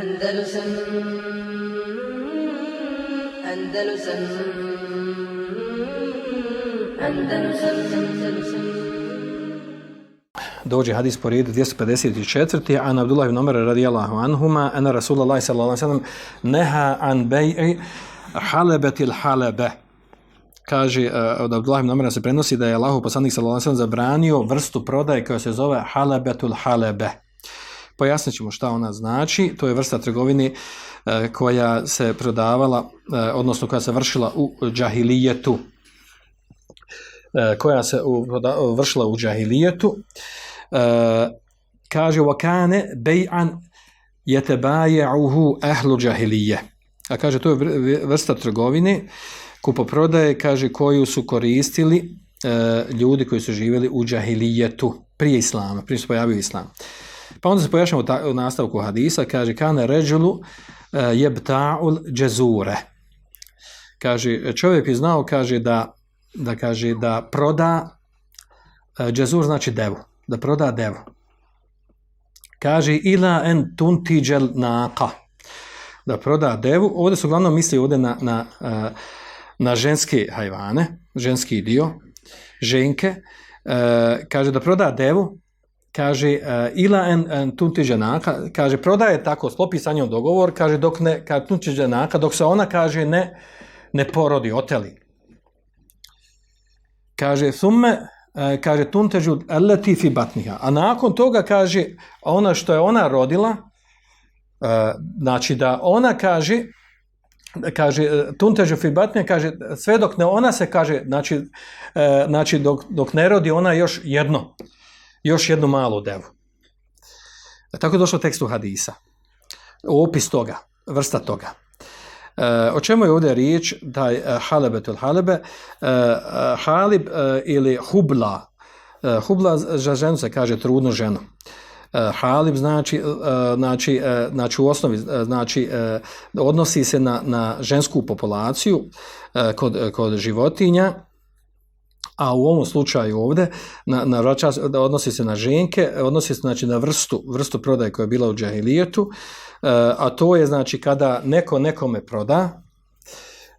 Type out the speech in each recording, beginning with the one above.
Andalusam Andalusam Andalusam dođe hadis po redu 254. An Abdullah ibn Umar radijallahu anhuma, ana Rasulullah sallallahu alaihi sallam, neha an bej'i halebetil halebe. Kaže, uh, od Abdullah ibn Umara se prenosi da je Allahu poslanik sallallahu alaihi sallam zabranio vrstu prodaje koja se zove halebetul halebe. Pojasnit ćemo šta ona znači. To je vrsta trgovine uh, koja se prodavala, uh, odnosno koja se vršila u džahilijetu koja se vršila u džahilijetu kaže wakane bej'an jetebaje'uhu ehlu džahilije. A kaže, to je vrsta trgovine, kupoprodaje, kaže, koju su koristili ljudi koji su živjeli u džahilijetu, prije islama, prije se pojavio islam. Pa onda se pojašnjamo u nastavku hadisa, kaže, kane ređulu uh, jebta'ul džezure. Kaže, čovjek je znao, kaže, da, da kaže, da proda, uh, džezur znači devu, da proda devu. Kaže ila en tuntiđel naqa. Da proda devu. Ovdje su uglavnom misli ovdje na, na, na ženske hajvane, ženski dio, ženke. Kaže da proda devu, kaže ila en, tuntiđel naqa, kaže prodaje tako, sklopi sa njom dogovor, kaže dok ne, kaže tuntiđel naqa, dok se ona kaže ne, ne porodi, oteli. Kaže, thumme, E, kaže tuntežu allati fi batniha. A nakon toga kaže ona što je ona rodila, e, znači da ona kaže kaže tuntežu fi batniha, kaže sve dok ne ona se kaže, znači, e, znači dok, dok ne rodi ona još jedno, još jednu malu devu. Tako je došlo tekstu hadisa. Opis toga, vrsta toga. o čemu je ovdje riječ? Da je halebetul halebe, halib ili hubla. hubla za ženu se kaže trudnu ženu. halib znači, znači, znači u osnovi znači, odnosi se na, na žensku populaciju kod, kod životinja, a u ovom slučaju ovdje na, na odnosi se na ženke, odnosi se znači na vrstu, vrstu prodaje koja je bila u džahilijetu, E, a to je znači kada neko nekome proda,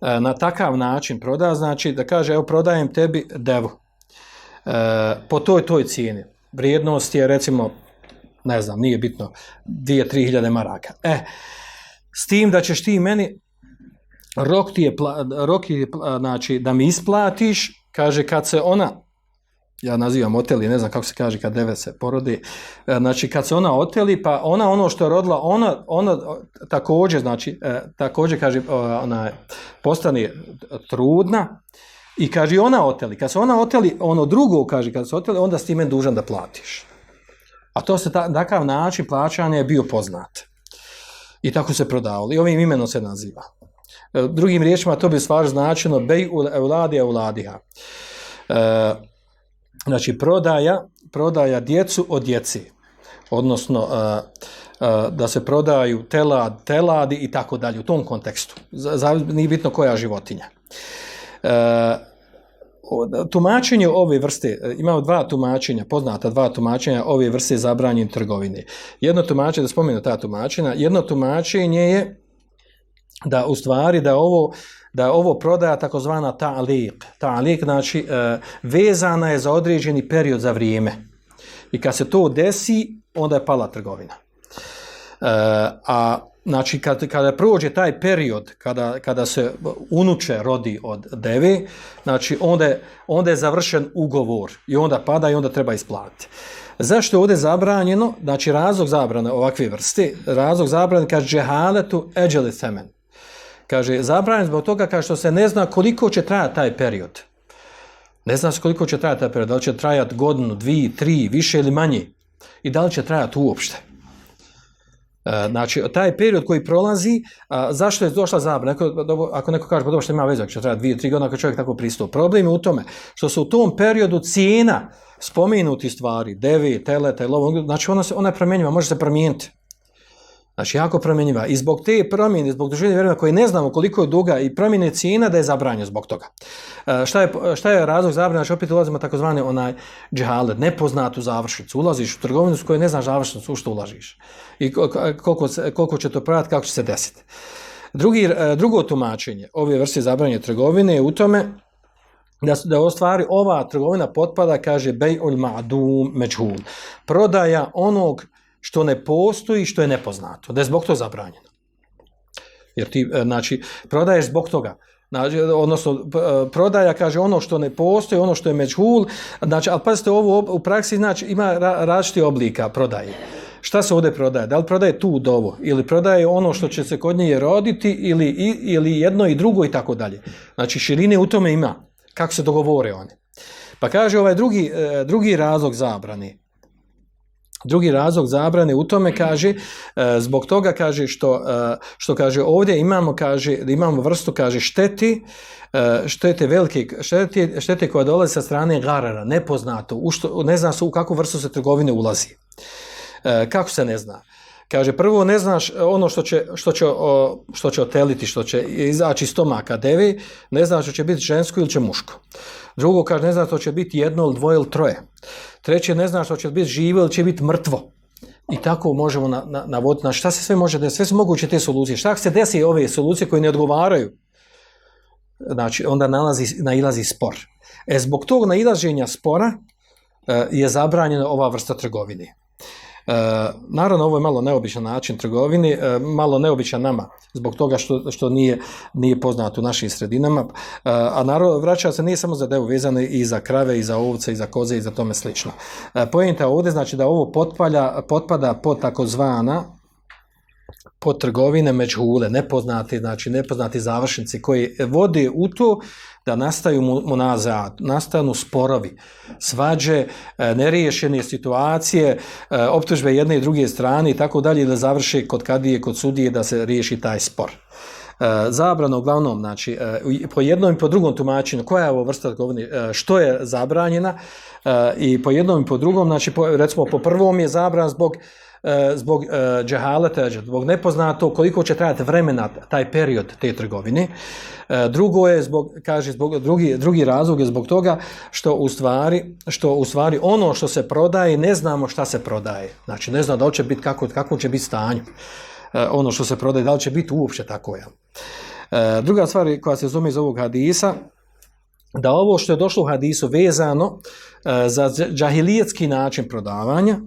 e, na takav način proda, znači da kaže evo prodajem tebi devu e, po toj toj cijeni. Vrijednost je recimo, ne znam, nije bitno, 2-3 hiljade maraka. E, s tim da ćeš ti meni rok ti je, rok je znači da mi isplatiš, kaže kad se ona ja nazivam oteli, ne znam kako se kaže kad deve se porodi, e, znači kad se ona oteli, pa ona ono što je rodila, ona, ona također, znači, e, također kaže, ona postane trudna i kaže ona oteli, kad se ona oteli, ono drugo kaže, kad se oteli, onda s time dužan da platiš. A to se, takav način plaćanja je bio poznat. I tako se prodavalo. I ovim imenom se naziva. E, drugim riječima to bi stvar značeno bej u euladi euladiha. E, znači prodaja, prodaja djecu od djeci, odnosno uh, uh, da se prodaju telad, teladi i tako dalje u tom kontekstu. Nije bitno koja životinja. Uh, tumačenje ove vrste, imamo dva tumačenja, poznata dva tumačenja ove vrste zabranjene trgovine. Jedno tumačenje, da spomenu ta tumačenja, jedno tumačenje je da u stvari da ovo da ovo prodaja takozvana ta'liq. Ta'liq znači e, vezana je za određeni period za vrijeme. I kad se to desi, onda je pala trgovina. E, a znači kad, kada prođe taj period kada, kada se unuče rodi od deve, znači onda je, onda je završen ugovor i onda pada i onda treba isplatiti. Zašto je ovdje zabranjeno? Znači razlog zabrane ovakve vrste, razlog zabrane kaže džehaletu eđeli semen. Kaže, zabranjen zbog toga kao što se ne zna koliko će trajati taj period. Ne zna se koliko će trajati taj period, da li će trajati godinu, dvije, tri, više ili manje. I da li će trajati uopšte. E, znači, taj period koji prolazi, a, zašto je došla zabrana? ako neko kaže, pa dobro što ima veze, ako će trajati dvije, tri godine, ako čovjek tako pristup. Problem je u tome što se u tom periodu cijena spomenuti stvari, devi, tele, tele, znači ona, ona je promjenjiva, može se promijeniti. Znači, jako promjenjiva. I zbog te promjene, zbog dužine vremena koje ne znamo koliko je duga i promjene cijena da je zabranjeno zbog toga. E, šta, je, šta je razlog zabrane? Znači, opet ulazimo takozvane onaj džehalet, nepoznatu završnicu. Ulaziš u trgovinu s kojoj ne znaš završnicu u što ulažiš. I koliko, koliko će to prodati, kako će se desiti. Drugi, e, drugo tumačenje ove vrste zabranjene trgovine je u tome da, da u stvari ova trgovina potpada, kaže bej ul ma'dum. Prodaja onog što ne postoji, što je nepoznato. Da je zbog toga zabranjeno. Jer ti, e, znači, prodaješ zbog toga. Znači, odnosno, e, prodaja kaže ono što ne postoji, ono što je međhul. Znači, ali pazite, ovo u praksi znači, ima različiti oblika prodaje. Šta se ovdje prodaje? Da li prodaje tu dovo? Ili prodaje ono što će se kod nje roditi? Ili, ili jedno i drugo i tako dalje? Znači, širine u tome ima. Kako se dogovore oni? Pa kaže ovaj drugi, e, drugi razlog zabrane Drugi razlog zabrane u tome kaže e, zbog toga kaže što, e, što kaže ovdje imamo kaže imamo vrstu kaže šteti e, štete velike štete, štete koja dolazi sa strane garara nepoznato u što, ne zna se u kakvu vrstu se trgovine ulazi. Kako se ne zna? Kaže, prvo ne znaš ono što će, što će, što će oteliti, što će izaći iz stomaka devi, ne znaš što će biti žensko ili će muško. Drugo, kaže, ne znaš što će biti jedno ili dvoje ili troje. Treće, ne znaš što će biti živo ili će biti mrtvo. I tako možemo na, na, navoditi na šta se sve može desiti, sve su moguće te solucije. Šta se desi ove solucije koje ne odgovaraju? Znači, onda nalazi, nailazi spor. E, zbog tog nailaženja spora e, je zabranjena ova vrsta trgovine. E, naravno, ovo je malo neobičan način trgovine, e, malo neobičan nama, zbog toga što, što nije, nije poznato u našim sredinama, e, a naravno, vraća se nije samo za devu, vezano i za krave, i za ovce, i za koze, i za tome slično. Pojenta ovdje znači da ovo potpalja, potpada pod takozvana pod trgovine međhule, nepoznati, znači nepoznati završnici koji vode u to da nastaju munazat, nastanu sporovi, svađe, e, neriješene situacije, e, optužbe jedne i druge strane i tako dalje da završi kod kadije, kod sudije da se riješi taj spor. E, zabrano uglavnom, znači, po jednom i po drugom tumačenju, koja je ovo vrsta trgovine, što je zabranjena i po jednom i po drugom, znači, recimo po prvom je zabran zbog zbog džehaleta, zbog nepoznato koliko će trajati vremena taj period te trgovine. E, drugo je zbog kaže zbog drugi drugi razlog je zbog toga što u stvari što u stvari ono što se prodaje ne znamo šta se prodaje. Znači ne znam da li će biti kako kako će biti stanje. E, ono što se prodaje da li će biti uopće tako. E, druga stvar koja se zove iz ovog hadisa da ovo što je došlo u hadisu vezano za džahilijetski način prodavanja,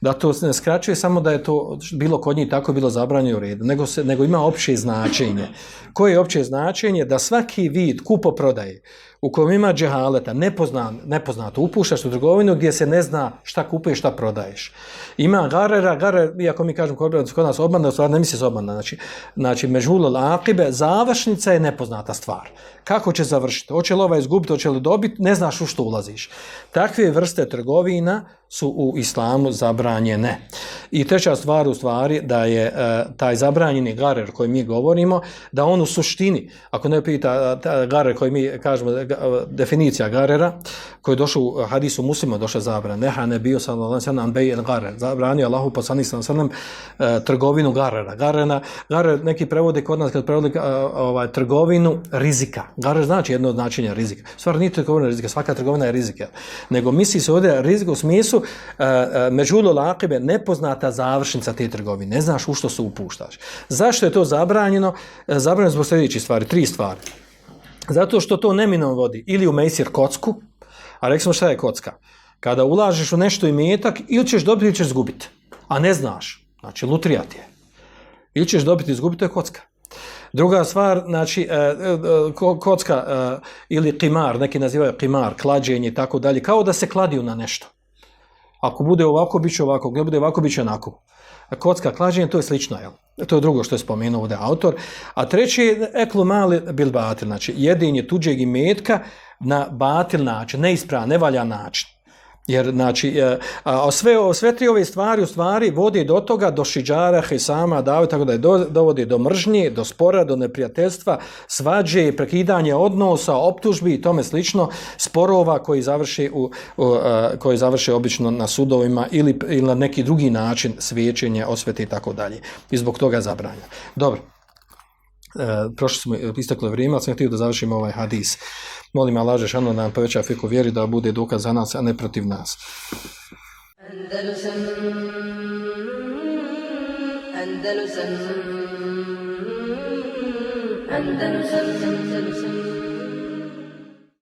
da to ne skraćuje samo da je to bilo kod njih tako bilo zabranjeno u redu, nego, se, nego ima opće značenje. Koje je opće značenje? Da svaki vid kupo-prodaje u kojem ima džehaleta, nepoznan, nepoznato, upuštaš u trgovinu gdje se ne zna šta kupuješ, šta prodaješ. Ima garera, garer, iako mi kažem kod, nas obmana, u stvari ne misli se obmana, znači, znači mežulo lakibe, završnica je nepoznata stvar. Kako će završiti? Hoće li ovaj izgubiti, hoće li dobiti, ne znaš u što ulaziš. Takve vrste trgovina su u islamu zabranjene. I treća stvar u stvari da je e, taj zabranjeni garer koji mi govorimo, da on u suštini, ako ne pita e, garer koji mi kažemo, e, definicija garera, koji je došao u hadisu muslima, došao zabran, neha ne bio sam sallam bej garer, zabranio Allahu poslanik sallam e, trgovinu garera. Garena, garer neki prevode kod nas kad prevode e, ovaj, trgovinu rizika. Garer znači jedno od značenja rizika. Stvar nije trgovina rizika, svaka trgovina je rizika. Nego misli se ovdje rizika u smislu e, e, međulo lakibe nepoznata završnica te trgovine. Ne znaš u što se upuštaš. Zašto je to zabranjeno? E, zabranjeno zbog sljedećih stvari, tri stvari. Zato što to neminom vodi ili u mejsir kocku, a rekli smo šta je kocka. Kada ulažeš u nešto imetak, ili ćeš dobiti ili ćeš zgubiti. A ne znaš. Znači, lutrija ti je. Ili ćeš dobiti i izgubiti, to je kocka. Druga stvar, znači, e, e, kocka e, ili kimar, neki nazivaju kimar, klađenje i tako dalje, kao da se kladiju na nešto. Ako bude ovako, bit će ovako, ako bude ovako, bit će onako. Kocka, klađenje, to je slično, jel? To je drugo što je spomenuo ovdje autor. A treći je eklu mali bil batil, znači jedinje tuđeg imetka na batil način, neispravan, nevaljan način. Jer, znači, e, a sve, sve tri ove stvari u stvari vodi do toga, do šiđara, hesama, davi, tako da je do, dovodi do mržnje, do spora, do neprijateljstva, svađe, prekidanje odnosa, optužbi i tome slično, sporova koji završi, u, u, a, koji završe obično na sudovima ili, ili na neki drugi način svjećenje, osvete i tako dalje. I zbog toga je zabranjeno. Dobro. E, prošli smo, isteklo je vrijeme, ali sam htio da završimo ovaj hadis. Molim Allah Žešanu da nam poveća fiku vjeri, da bude dokaz za nas, a ne protiv nas. Andalusam Andalusam Andalusam